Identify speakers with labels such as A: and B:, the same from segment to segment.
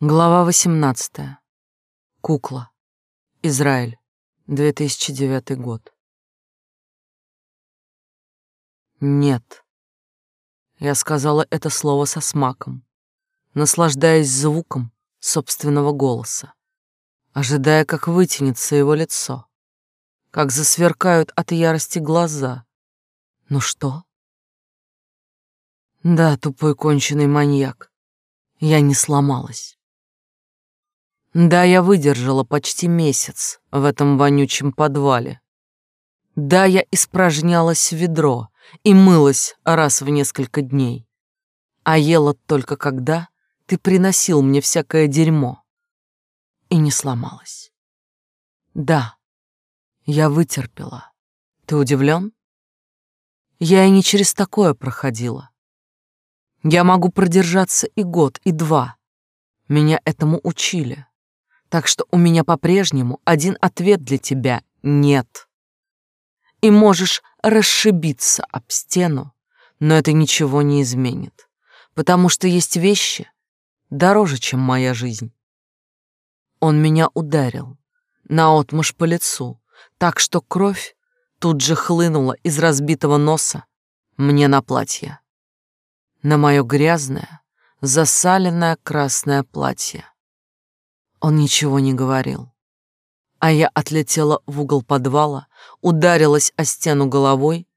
A: Глава 18. Кукла. Израиль. 2009 год. Нет. Я сказала это слово со смаком, наслаждаясь звуком собственного голоса, ожидая, как вытянется его лицо, как засверкают от ярости глаза. Ну что? Да, тупой конченый маньяк. Я не сломалась. Да, я выдержала почти месяц в этом вонючем подвале. Да, я испражнялась в ведро и мылась раз в несколько дней. А ела только когда ты приносил мне всякое дерьмо. И не сломалась. Да, я вытерпела. Ты удивлен? Я и не через такое проходила. Я могу продержаться и год, и два. Меня этому учили. Так что у меня по-прежнему один ответ для тебя — нет. И можешь расшибиться об стену, но это ничего не изменит, потому что есть вещи дороже, чем моя жизнь. Он меня ударил, наотмашь по лицу, так что кровь тут же хлынула из разбитого носа мне на платье. На мое грязное, засаленное красное платье. Он ничего не говорил. А я отлетела в угол подвала, ударилась о стену головой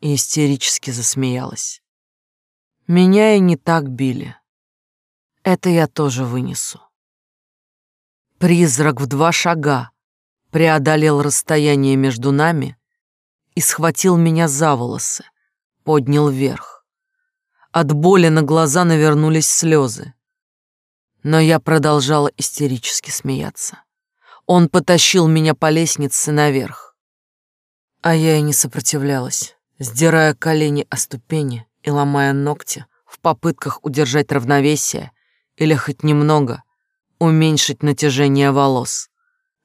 A: и истерически засмеялась. Меня и не так били. Это я тоже вынесу. Призрак в два шага преодолел расстояние между нами и схватил меня за волосы, поднял вверх. От боли на глаза навернулись слезы но я продолжала истерически смеяться. Он потащил меня по лестнице наверх. А я и не сопротивлялась, сдирая колени о ступени и ломая ногти в попытках удержать равновесие или хоть немного уменьшить натяжение волос.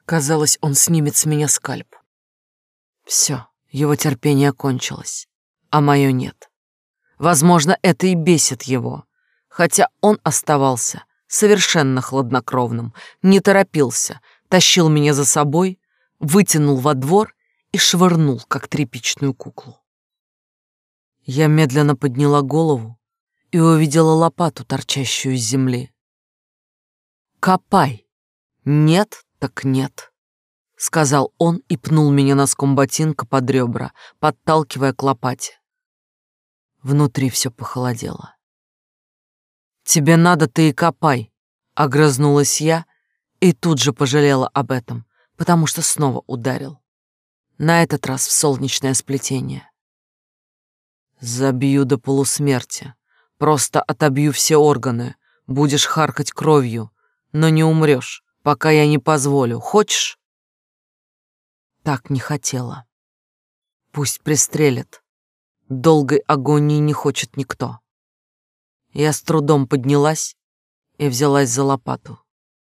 A: Казалось, он снимет с меня скальп. Все, его терпение кончилось, а мое нет. Возможно, это и бесит его, хотя он оставался совершенно хладнокровным, не торопился, тащил меня за собой, вытянул во двор и швырнул, как тряпичную куклу. Я медленно подняла голову и увидела лопату, торчащую из земли. «Копай!» «Нет, так нет», — сказал он и пнул меня носком ботинка под ребра, подталкивая к лопате. Внутри все похолодело. «Тебе надо, ты и копай», — огрызнулась я и тут же пожалела об этом, потому что снова ударил. На этот раз в солнечное сплетение. Забью до полусмерти. Просто отобью все органы. Будешь харкать кровью, но не умрешь, пока я не позволю. Хочешь? Так не хотела. Пусть пристрелят. Долгой агонии не хочет никто. Я с трудом поднялась и взялась за лопату.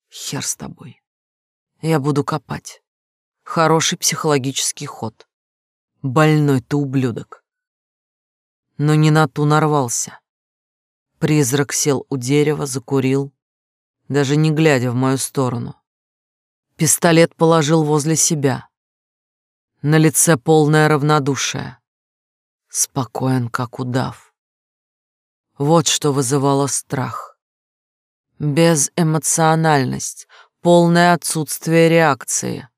A: Хер с тобой. Я буду копать. Хороший психологический ход. Больной ты ублюдок. Но не на ту нарвался. Призрак сел у дерева, закурил, даже не глядя в мою сторону. Пистолет положил возле себя. На лице полное равнодушие. Спокоен, как удав. Вот что вызывало страх. Безэмоциональность, полное отсутствие реакции.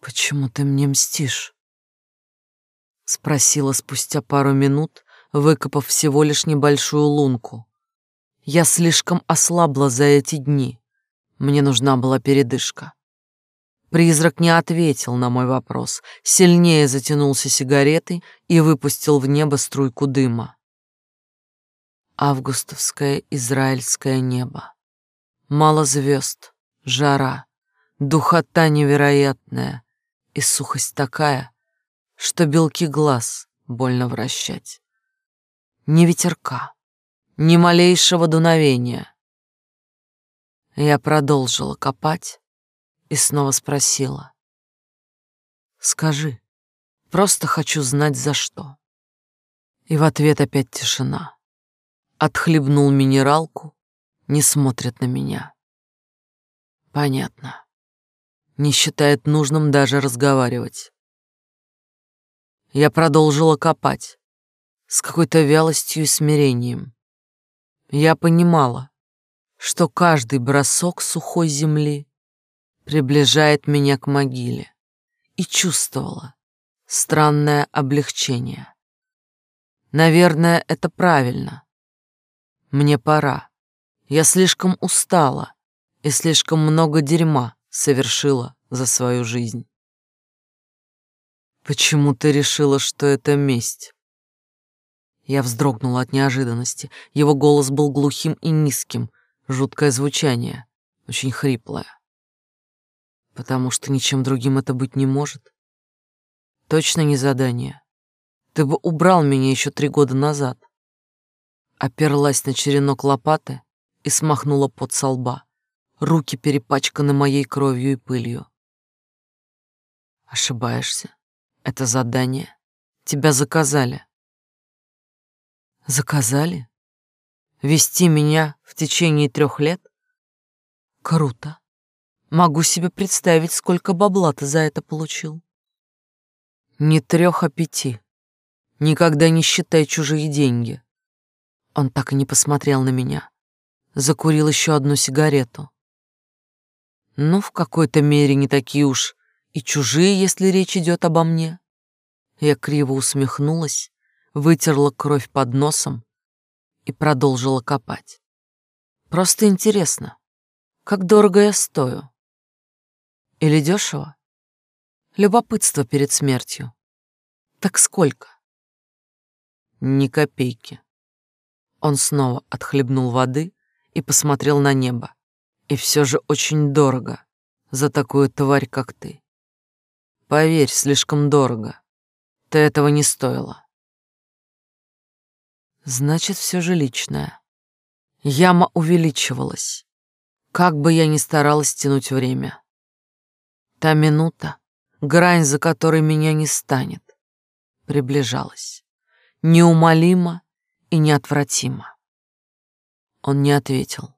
A: «Почему ты мне мстишь?» Спросила спустя пару минут, выкопав всего лишь небольшую лунку. Я слишком ослабла за эти дни. Мне нужна была передышка. Призрак не ответил на мой вопрос, сильнее затянулся сигаретой и выпустил в небо струйку дыма августовское израильское небо. Мало звезд, жара, духота невероятная и сухость такая, что белки глаз больно вращать. Ни ветерка, ни малейшего дуновения. Я продолжила копать и снова спросила. «Скажи, просто хочу знать, за что». И в ответ опять тишина отхлебнул минералку, не смотрит на меня. Понятно. Не считает нужным даже разговаривать. Я продолжила копать с какой-то вялостью и смирением. Я понимала, что каждый бросок сухой земли приближает меня к могиле, и чувствовала странное облегчение. Наверное, это правильно. Мне пора. Я слишком устала и слишком много дерьма совершила за свою жизнь. Почему ты решила, что это месть? Я вздрогнула от неожиданности. Его голос был глухим и низким, жуткое звучание, очень хриплое. Потому что ничем другим это быть не может. Точно не задание. Ты бы убрал меня еще три года назад. Оперлась на черенок лопаты и смахнула под со лба. Руки перепачканы моей кровью и пылью. Ошибаешься. Это задание. Тебя заказали. Заказали? Вести меня в течение трех лет? Круто. Могу себе представить, сколько бабла ты за это получил. Не трех, а пяти. Никогда не считай чужие деньги. Он так и не посмотрел на меня. Закурил еще одну сигарету. Ну, в какой-то мере не такие уж и чужие, если речь идет обо мне. Я криво усмехнулась, вытерла кровь под носом и продолжила копать. Просто интересно, как дорого я стою? Или дешево? Любопытство перед смертью. Так сколько? Ни копейки. Он снова отхлебнул воды и посмотрел на небо. И все же очень дорого за такую тварь, как ты. Поверь, слишком дорого. Ты этого не стоила. Значит, все же личное. Яма увеличивалась. Как бы я ни старалась тянуть время. Та минута, грань, за которой меня не станет, приближалась. Неумолимо и неотвратимо. Он не ответил.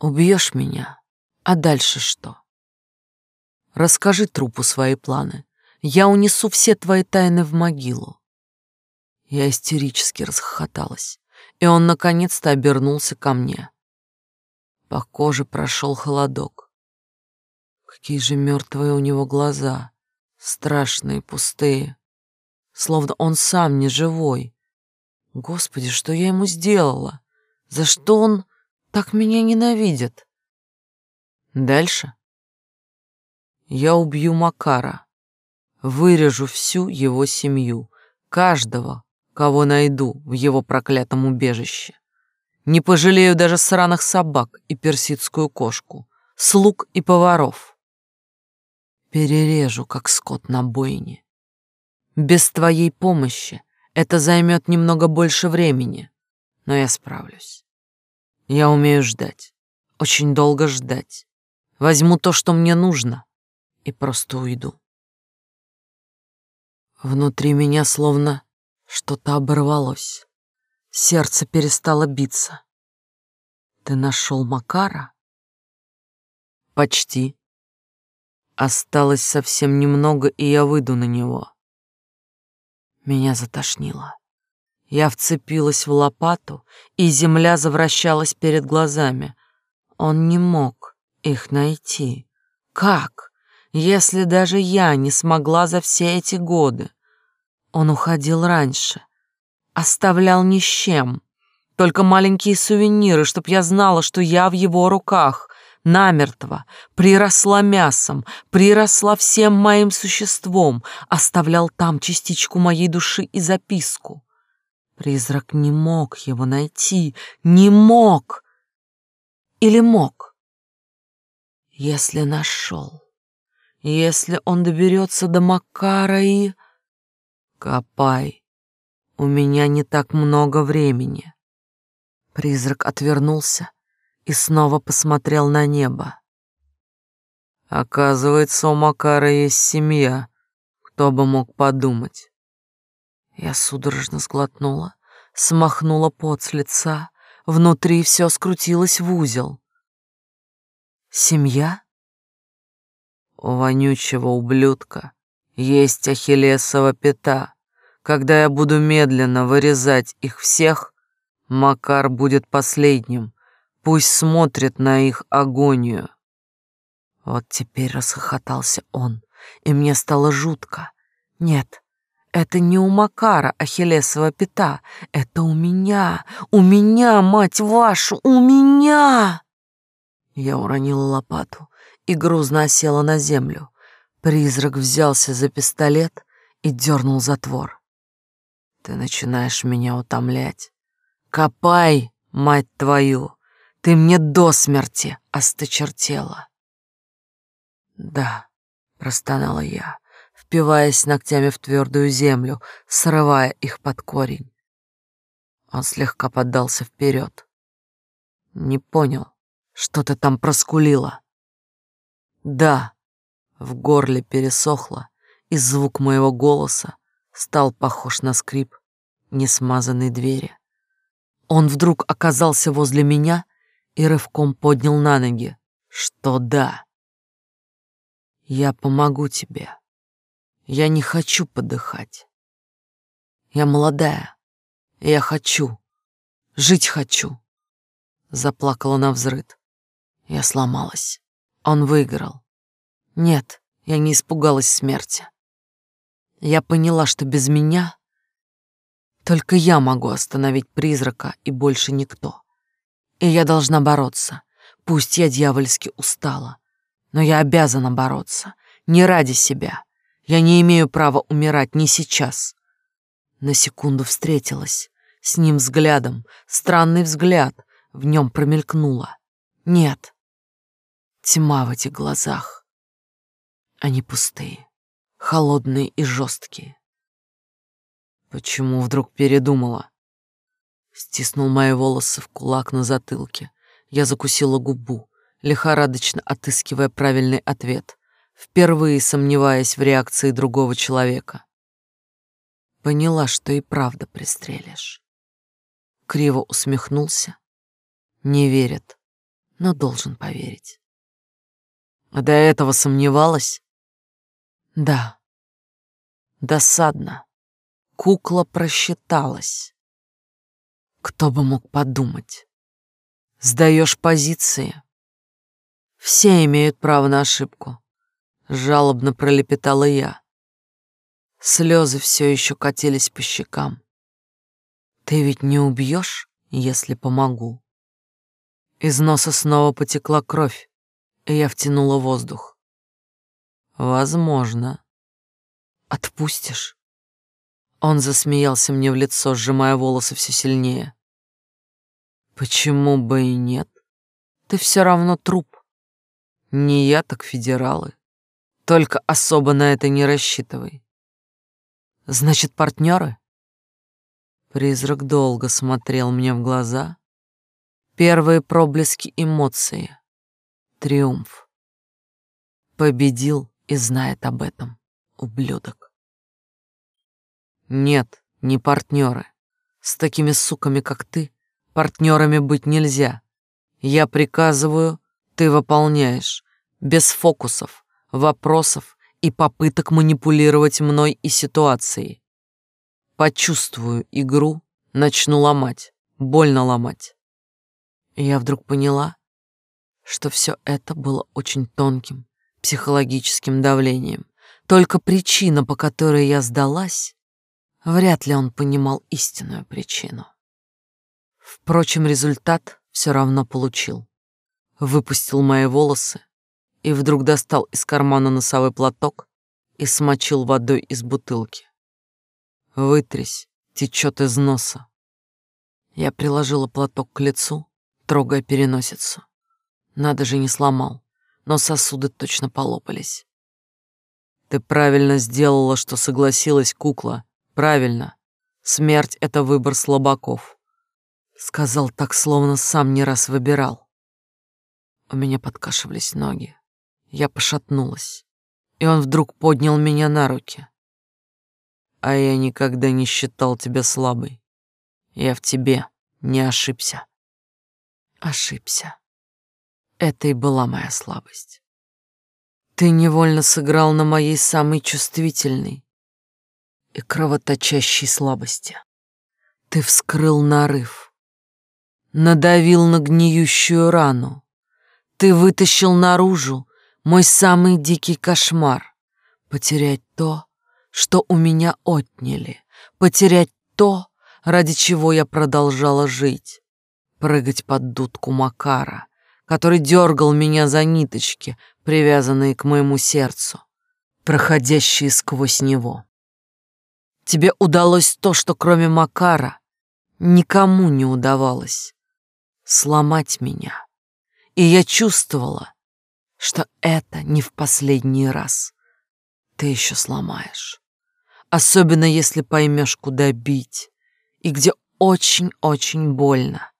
A: Убьешь меня, а дальше что? Расскажи трупу свои планы. Я унесу все твои тайны в могилу. Я истерически расхохоталась, и он наконец-то обернулся ко мне. По коже прошел холодок. Какие же мертвые у него глаза, страшные, пустые, словно он сам не живой. Господи, что я ему сделала? За что он так меня ненавидит? Дальше я убью Макара, вырежу всю его семью, каждого, кого найду в его проклятом убежище. Не пожалею даже сраных собак и персидскую кошку, слуг и поваров. Перережу, как скот на бойне. Без твоей помощи это займет немного больше времени, но я справлюсь. Я умею ждать, очень долго ждать. Возьму то, что мне нужно, и просто уйду. Внутри меня словно что-то оборвалось. Сердце перестало биться. Ты нашел Макара? Почти. Осталось совсем немного, и я выйду на него. Меня затошнило. Я вцепилась в лопату, и земля завращалась перед глазами. Он не мог их найти. Как? если даже я не смогла за все эти годы. Он уходил раньше, оставлял ни с чем, только маленькие сувениры, чтоб я знала, что я в его руках, намертво, приросла мясом, приросла всем моим существом, оставлял там частичку моей души и записку. Призрак не мог его найти, не мог. Или мог? Если нашел. Если он доберется до Макара и... Копай. У меня не так много времени. Призрак отвернулся и снова посмотрел на небо. Оказывается, у Макара есть семья. Кто бы мог подумать? Я судорожно сглотнула, смахнула пот с лица, Внутри все скрутилось в узел. Семья? У вонючего ублюдка есть ахиллесова пята. Когда я буду медленно вырезать их всех, Макар будет последним. Пусть смотрит на их агонию. Вот теперь расхохотался он, и мне стало жутко. Нет, это не у Макара Ахиллесова пята, это у меня, у меня, мать вашу, у меня!» Я уронила лопату и грузно осела на землю. Призрак взялся за пистолет и дернул затвор. «Ты начинаешь меня утомлять. Копай, мать твою! Ты мне до смерти осточертела!» «Да», — простонала я, впиваясь ногтями в твердую землю, срывая их под корень. Он слегка поддался вперед. Не понял, что ты там проскулила. Да, в горле пересохло, и звук моего голоса стал похож на скрип несмазанной двери. Он вдруг оказался возле меня и рывком поднял на ноги, что да. Я помогу тебе. Я не хочу подыхать. Я молодая. Я хочу. Жить хочу. Заплакала на взрыд. Я сломалась. Он выиграл. Нет, я не испугалась смерти. Я поняла, что без меня только я могу остановить призрака и больше никто. И я должна бороться. Пусть я дьявольски устала, но я обязана бороться. Не ради себя, я не имею права умирать не сейчас. На секунду встретилась с ним взглядом, странный взгляд в нем промелькнуло. Нет, тьма в этих глазах. Они пустые, холодные и жесткие. Почему вдруг передумала? Стиснул мои волосы в кулак на затылке. Я закусила губу, лихорадочно отыскивая правильный ответ впервые сомневаясь в реакции другого человека. Поняла, что и правда пристрелишь. Криво усмехнулся. Не верит, но должен поверить. А до этого сомневалась? Да. Досадно. Кукла просчиталась. Кто бы мог подумать? Сдаешь позиции. Все имеют право на ошибку. Жалобно пролепетала я. Слезы все еще катились по щекам. Ты ведь не убьешь, если помогу. Из носа снова потекла кровь, и я втянула воздух. Возможно. Отпустишь? Он засмеялся мне в лицо, сжимая волосы все сильнее. Почему бы и нет? Ты все равно труп. Не я, так федералы. Только особо на это не рассчитывай. Значит, партнеры? Призрак долго смотрел мне в глаза. Первые проблески эмоции. Триумф. Победил и знает об этом, ублюдок. Нет, не партнеры. С такими суками, как ты, партнерами быть нельзя. Я приказываю, ты выполняешь, без фокусов вопросов и попыток манипулировать мной и ситуацией. Почувствую игру, начну ломать, больно ломать. Я вдруг поняла, что все это было очень тонким психологическим давлением. Только причина, по которой я сдалась, вряд ли он понимал истинную причину. Впрочем, результат все равно получил. Выпустил мои волосы, и вдруг достал из кармана носовой платок и смочил водой из бутылки. «Вытрись, течет из носа». Я приложила платок к лицу, трогая переносицу. Надо же, не сломал, но сосуды точно полопались. «Ты правильно сделала, что согласилась, кукла. Правильно. Смерть — это выбор слабаков». Сказал так, словно сам не раз выбирал. У меня подкашивались ноги. Я пошатнулась, и он вдруг поднял меня на руки. А я никогда не считал тебя слабой. Я в тебе не ошибся. Ошибся. Это и была моя слабость. Ты невольно сыграл на моей самой чувствительной и кровоточащей слабости. Ты вскрыл нарыв, надавил на гниющую рану. Ты вытащил наружу мой самый дикий кошмар. Потерять то, что у меня отняли, потерять то, ради чего я продолжала жить прыгать под дудку Макара, который дергал меня за ниточки, привязанные к моему сердцу, проходящие сквозь него. Тебе удалось то, что кроме Макара никому не удавалось — сломать меня. И я чувствовала, что это не в последний раз. Ты еще сломаешь. Особенно если поймешь, куда бить и где очень-очень больно.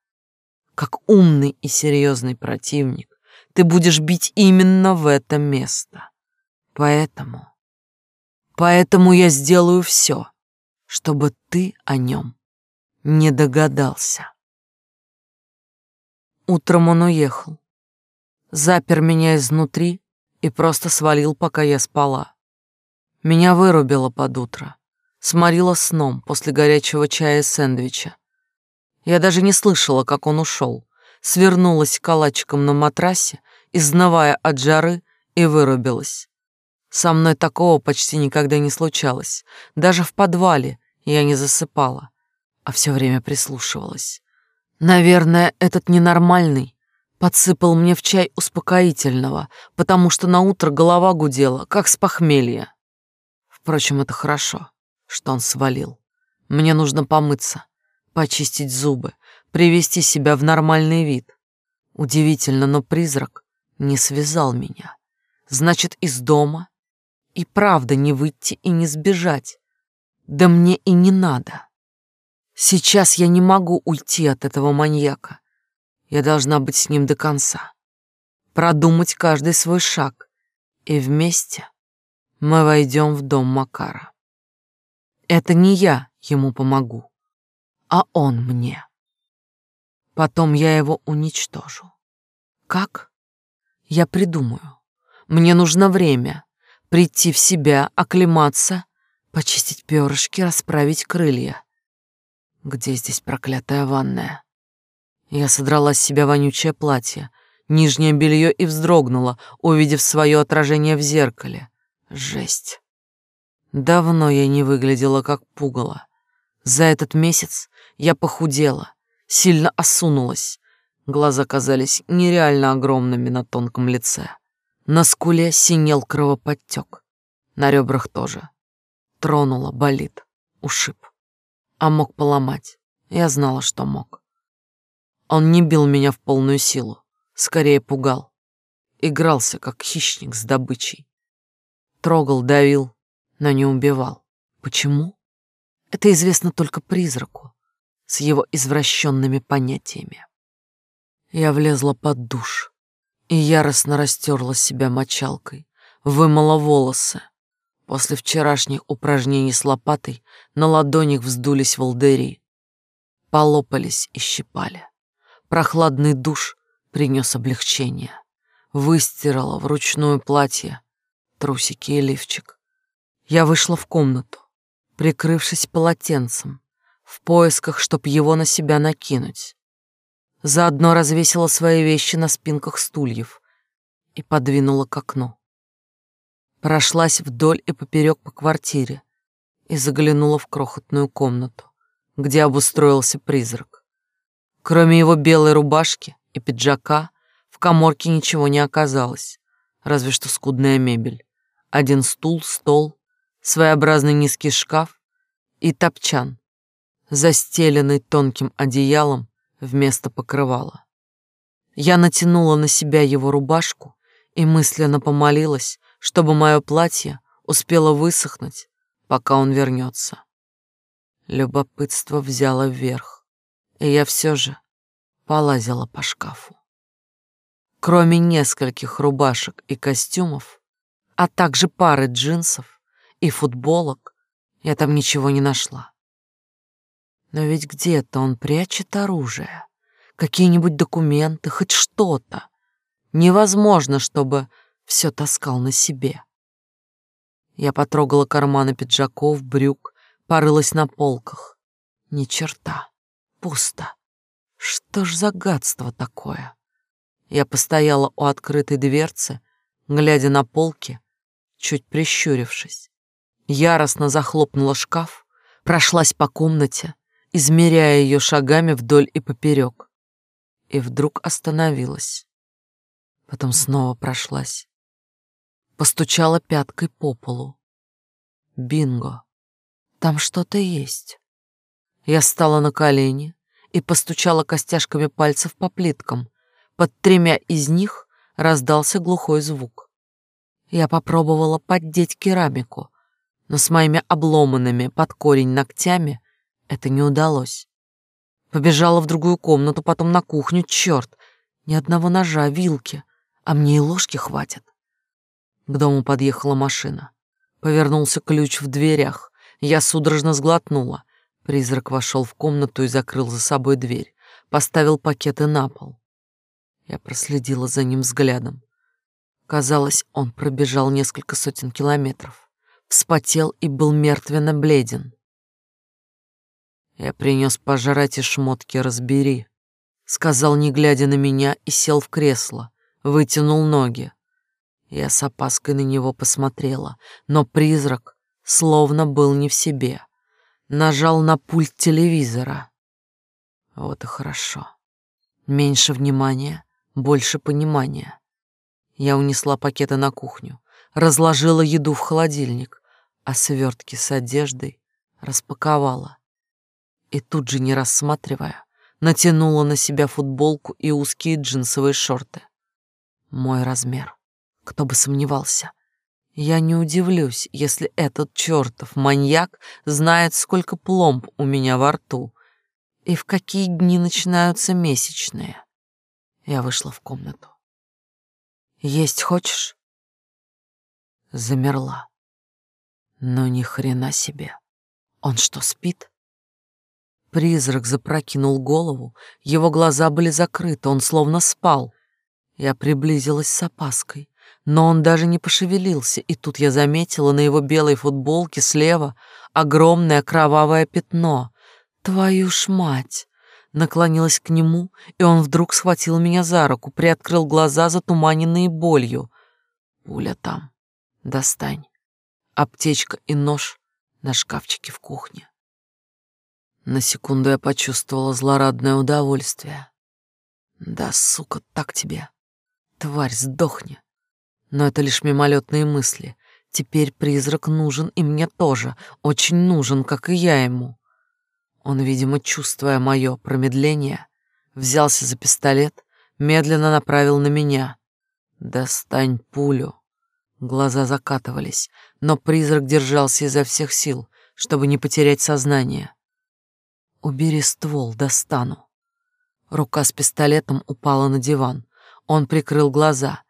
A: Как умный и серьезный противник, ты будешь бить именно в это место. Поэтому... Поэтому я сделаю все, чтобы ты о нем не догадался. Утром он уехал. Запер меня изнутри и просто свалил, пока я спала. Меня вырубило под утро. Сморило сном после горячего чая и сэндвича. Я даже не слышала, как он ушел. Свернулась калачиком на матрасе, изнывая от жары, и вырубилась. Со мной такого почти никогда не случалось. Даже в подвале я не засыпала, а все время прислушивалась. Наверное, этот ненормальный подсыпал мне в чай успокоительного, потому что на утро голова гудела, как с похмелья. Впрочем, это хорошо, что он свалил. Мне нужно помыться почистить зубы, привести себя в нормальный вид. Удивительно, но призрак не связал меня. Значит, из дома и правда не выйти и не сбежать. Да мне и не надо. Сейчас я не могу уйти от этого маньяка. Я должна быть с ним до конца. Продумать каждый свой шаг. И вместе мы войдем в дом Макара. Это не я ему помогу а он мне. Потом я его уничтожу. Как? Я придумаю. Мне нужно время прийти в себя, оклематься, почистить перышки, расправить крылья. Где здесь проклятая ванная? Я содрала с себя вонючее платье, нижнее белье и вздрогнула, увидев свое отражение в зеркале. Жесть. Давно я не выглядела как пугало. За этот месяц я похудела, сильно осунулась. Глаза казались нереально огромными на тонком лице. На скуле синел кровоподтек. На ребрах тоже. Тронула, болит, ушиб. А мог поломать. Я знала, что мог. Он не бил меня в полную силу, скорее пугал. Игрался, как хищник с добычей. Трогал, давил, но не убивал. Почему? Это известно только призраку с его извращенными понятиями. Я влезла под душ и яростно растерла себя мочалкой, вымыла волосы. После вчерашних упражнений с лопатой на ладонях вздулись волдыри, полопались и щипали. Прохладный душ принес облегчение. Выстирала вручную платье, трусики и лифчик. Я вышла в комнату, прикрывшись полотенцем, в поисках, чтоб его на себя накинуть. Заодно развесила свои вещи на спинках стульев и подвинула к окну. Прошлась вдоль и поперек по квартире и заглянула в крохотную комнату, где обустроился призрак. Кроме его белой рубашки и пиджака в коморке ничего не оказалось, разве что скудная мебель. Один стул, стол, своеобразный низкий шкаф и топчан, застеленный тонким одеялом вместо покрывала. Я натянула на себя его рубашку и мысленно помолилась, чтобы мое платье успело высохнуть, пока он вернется. Любопытство взяло вверх, и я все же полазила по шкафу. Кроме нескольких рубашек и костюмов, а также пары джинсов и футболок, я там ничего не нашла. Но ведь где-то он прячет оружие. какие-нибудь документы, хоть что-то. Невозможно, чтобы все таскал на себе. Я потрогала карманы пиджаков, брюк, порылась на полках. Ни черта. Пусто. Что ж за гадство такое? Я постояла у открытой дверцы, глядя на полки, чуть прищурившись. Яростно захлопнула шкаф, прошлась по комнате, измеряя ее шагами вдоль и поперек. И вдруг остановилась. Потом снова прошлась. Постучала пяткой по полу. Бинго. Там что-то есть. Я встала на колени и постучала костяшками пальцев по плиткам. Под тремя из них раздался глухой звук. Я попробовала поддеть керамику, но с моими обломанными под корень ногтями это не удалось. Побежала в другую комнату, потом на кухню. Черт, ни одного ножа, вилки, а мне и ложки хватит. К дому подъехала машина. Повернулся ключ в дверях. Я судорожно сглотнула. Призрак вошел в комнату и закрыл за собой дверь. Поставил пакеты на пол. Я проследила за ним взглядом. Казалось, он пробежал несколько сотен километров. Вспотел и был мертвенно бледен. Я принес пожрать и шмотки разбери, сказал, не глядя на меня, и сел в кресло, вытянул ноги. Я с опаской на него посмотрела, но призрак словно был не в себе. Нажал на пульт телевизора. Вот и хорошо. Меньше внимания, больше понимания. Я унесла пакеты на кухню, разложила еду в холодильник, а свертки с одеждой распаковала и тут же, не рассматривая, натянула на себя футболку и узкие джинсовые шорты. Мой размер. Кто бы сомневался. Я не удивлюсь, если этот чертов маньяк знает, сколько пломб у меня во рту и в какие дни начинаются месячные. Я вышла в комнату. «Есть хочешь?» Замерла. Но ни хрена себе. Он что, спит? Призрак запрокинул голову, его глаза были закрыты, он словно спал. Я приблизилась с опаской, но он даже не пошевелился, и тут я заметила на его белой футболке слева огромное кровавое пятно. Твою ж мать! Наклонилась к нему, и он вдруг схватил меня за руку, приоткрыл глаза, затуманенные болью. Пуля там. Достань. Аптечка и нож на шкафчике в кухне. На секунду я почувствовала злорадное удовольствие. Да, сука, так тебе. Тварь, сдохни. Но это лишь мимолетные мысли. Теперь призрак нужен и мне тоже, очень нужен, как и я ему. Он, видимо, чувствуя мое промедление, взялся за пистолет, медленно направил на меня. «Достань пулю». Глаза закатывались, но призрак держался изо всех сил, чтобы не потерять сознание. Убери ствол, достану. Рука с пистолетом упала на диван. Он прикрыл глаза.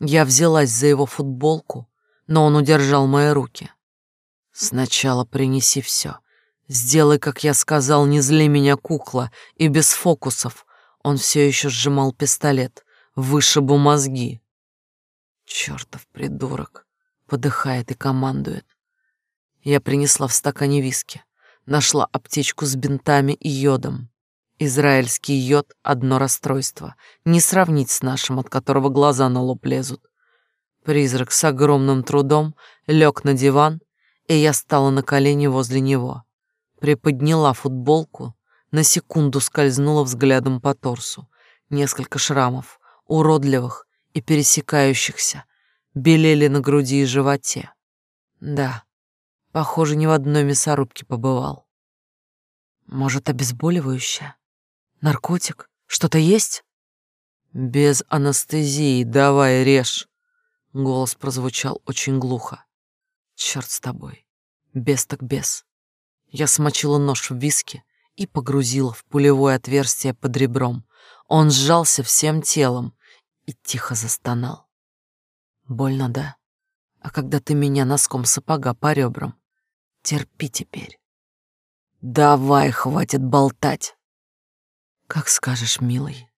A: Я взялась за его футболку, но он удержал мои руки. Сначала принеси все. Сделай, как я сказал, не зли меня, кукла, и без фокусов. Он все еще сжимал пистолет. Вышибу мозги. Чертов придурок. Подыхает и командует. Я принесла в стакане виски. Нашла аптечку с бинтами и йодом. Израильский йод — одно расстройство. Не сравнить с нашим, от которого глаза на лоб лезут. Призрак с огромным трудом лег на диван, и я стала на колени возле него. Приподняла футболку, на секунду скользнула взглядом по торсу. Несколько шрамов, уродливых и пересекающихся, белели на груди и животе. Да, Похоже, ни в одной мясорубке побывал. Может, обезболивающее? Наркотик? Что-то есть? Без анестезии, давай режь. Голос прозвучал очень глухо. Черт с тобой. Без так без. Я смочила нож в виски и погрузила в пулевое отверстие под ребром. Он сжался всем телом и тихо застонал. Больно, да? А когда ты меня носком сапога по ребрам, терпи теперь. Давай, хватит болтать. Как скажешь, милый.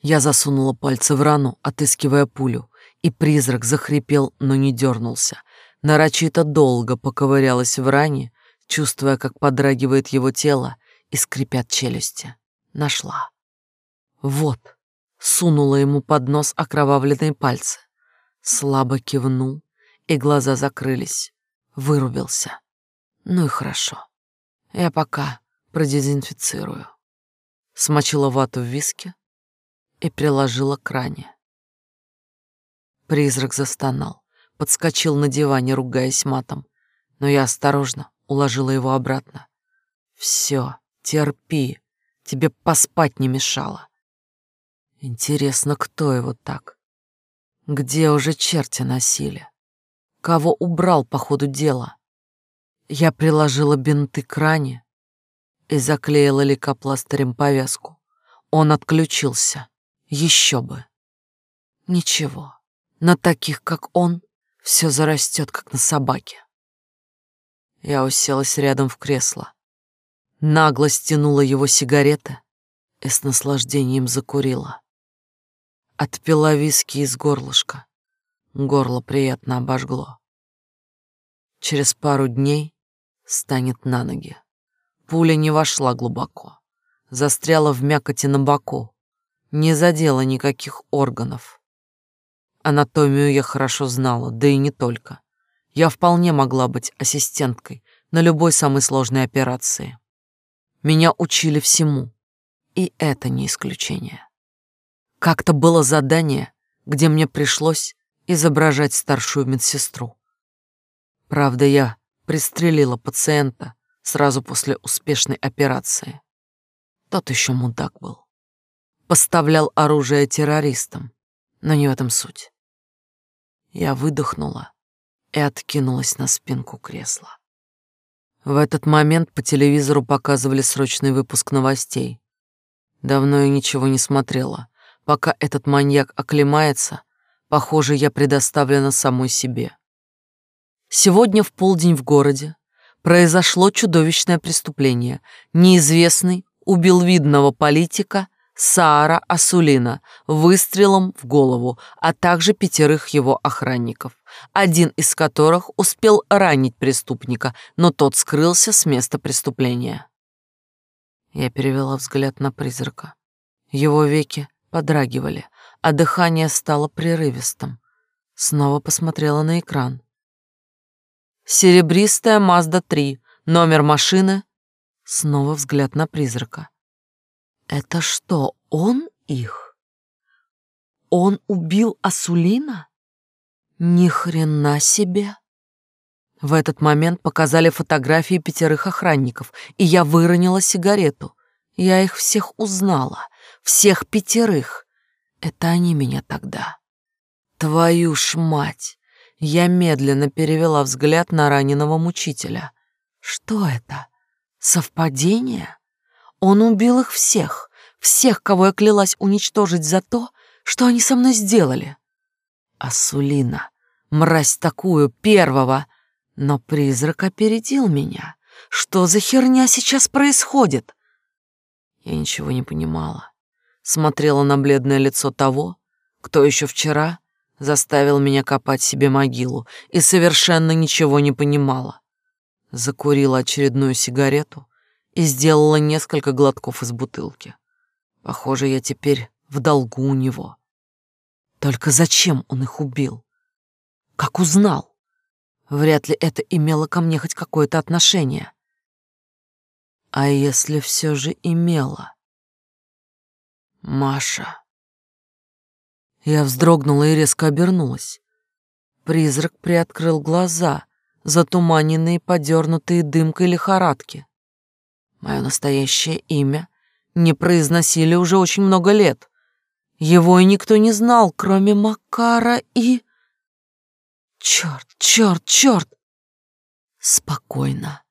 A: Я засунула пальцы в рану, отыскивая пулю, и призрак захрипел, но не дернулся. Нарочито долго поковырялась в ране, чувствуя, как подрагивает его тело и скрипят челюсти. Нашла. Вот, сунула ему под нос окровавленные пальцы. Слабо кивнул, и глаза закрылись. Вырубился. Ну и хорошо. Я пока продезинфицирую. Смочила вату в виске и приложила к ране. Призрак застонал, подскочил на диване, ругаясь матом, но я осторожно уложила его обратно. Все, терпи, тебе поспать не мешало. Интересно, кто его так? Где уже черти носили? Кого убрал по ходу дела? Я приложила бинты к ране и заклеила лейкопластырем повязку. Он отключился. Еще бы. Ничего. На таких, как он, все зарастет, как на собаке. Я уселась рядом в кресло, нагло стянула его сигареты и с наслаждением закурила. Отпила виски из горлышка. Горло приятно обожгло. Через пару дней станет на ноги. Пуля не вошла глубоко, застряла в мякоти на боку, не задела никаких органов. Анатомию я хорошо знала, да и не только. Я вполне могла быть ассистенткой на любой самой сложной операции. Меня учили всему, и это не исключение. Как-то было задание, где мне пришлось изображать старшую медсестру. Правда, я пристрелила пациента сразу после успешной операции. Тот еще мудак был. Поставлял оружие террористам, но не в этом суть. Я выдохнула и откинулась на спинку кресла. В этот момент по телевизору показывали срочный выпуск новостей. Давно я ничего не смотрела. Пока этот маньяк оклемается, похоже, я предоставлена самой себе. Сегодня в полдень в городе произошло чудовищное преступление. Неизвестный убил видного политика Саара Асулина выстрелом в голову, а также пятерых его охранников, один из которых успел ранить преступника, но тот скрылся с места преступления. Я перевела взгляд на призрака. Его веки подрагивали, а дыхание стало прерывистым. Снова посмотрела на экран. Серебристая Мазда-3, номер машины. Снова взгляд на призрака. Это что, он их? Он убил Асулина? Ни хрена себе. В этот момент показали фотографии пятерых охранников, и я выронила сигарету. Я их всех узнала, всех пятерых. Это они меня тогда. Твою ж мать! Я медленно перевела взгляд на раненого мучителя. Что это? Совпадение? Он убил их всех, всех, кого я клялась уничтожить за то, что они со мной сделали. Асулина, мразь такую, первого. Но призрак опередил меня. Что за херня сейчас происходит? Я ничего не понимала. Смотрела на бледное лицо того, кто еще вчера заставил меня копать себе могилу, и совершенно ничего не понимала. Закурила очередную сигарету и сделала несколько глотков из бутылки. Похоже, я теперь в долгу у него. Только зачем он их убил? Как узнал? Вряд ли это имело ко мне хоть какое-то отношение. А если все же имело? Маша. Я вздрогнула и резко обернулась. Призрак приоткрыл глаза, затуманенные, подернутые дымкой лихорадки. Мое настоящее имя не произносили уже очень много лет. Его и никто не знал, кроме Макара и... Черт, черт, черт! Спокойно.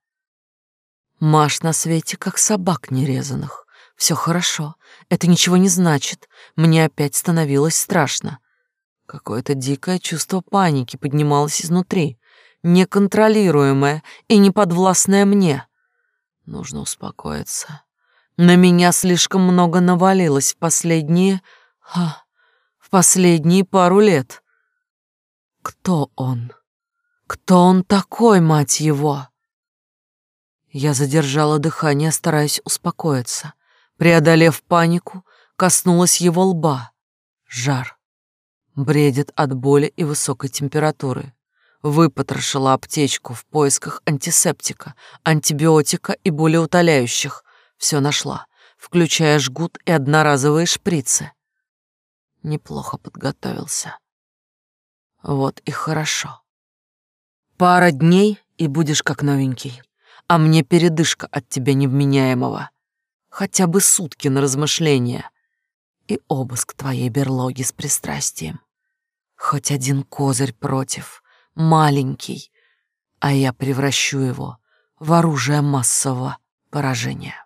A: Маш на свете, как собак нерезанных. Все хорошо, это ничего не значит. Мне опять становилось страшно. Какое-то дикое чувство паники поднималось изнутри, неконтролируемое и неподвластное мне. Нужно успокоиться. На меня слишком много навалилось в последние... А, в последние пару лет. Кто он? Кто он такой, мать его? Я задержала дыхание, стараясь успокоиться. Преодолев панику, коснулась его лба. Жар. Бредит от боли и высокой температуры. Выпотрошила аптечку в поисках антисептика, антибиотика и болеутоляющих. Все нашла, включая жгут и одноразовые шприцы. Неплохо подготовился. Вот и хорошо. Пара дней, и будешь как новенький. А мне передышка от тебя невменяемого. Хотя бы сутки на размышления. И обыск твоей берлоги с пристрастием. Хоть один козырь против, маленький, а я превращу его в оружие массового поражения.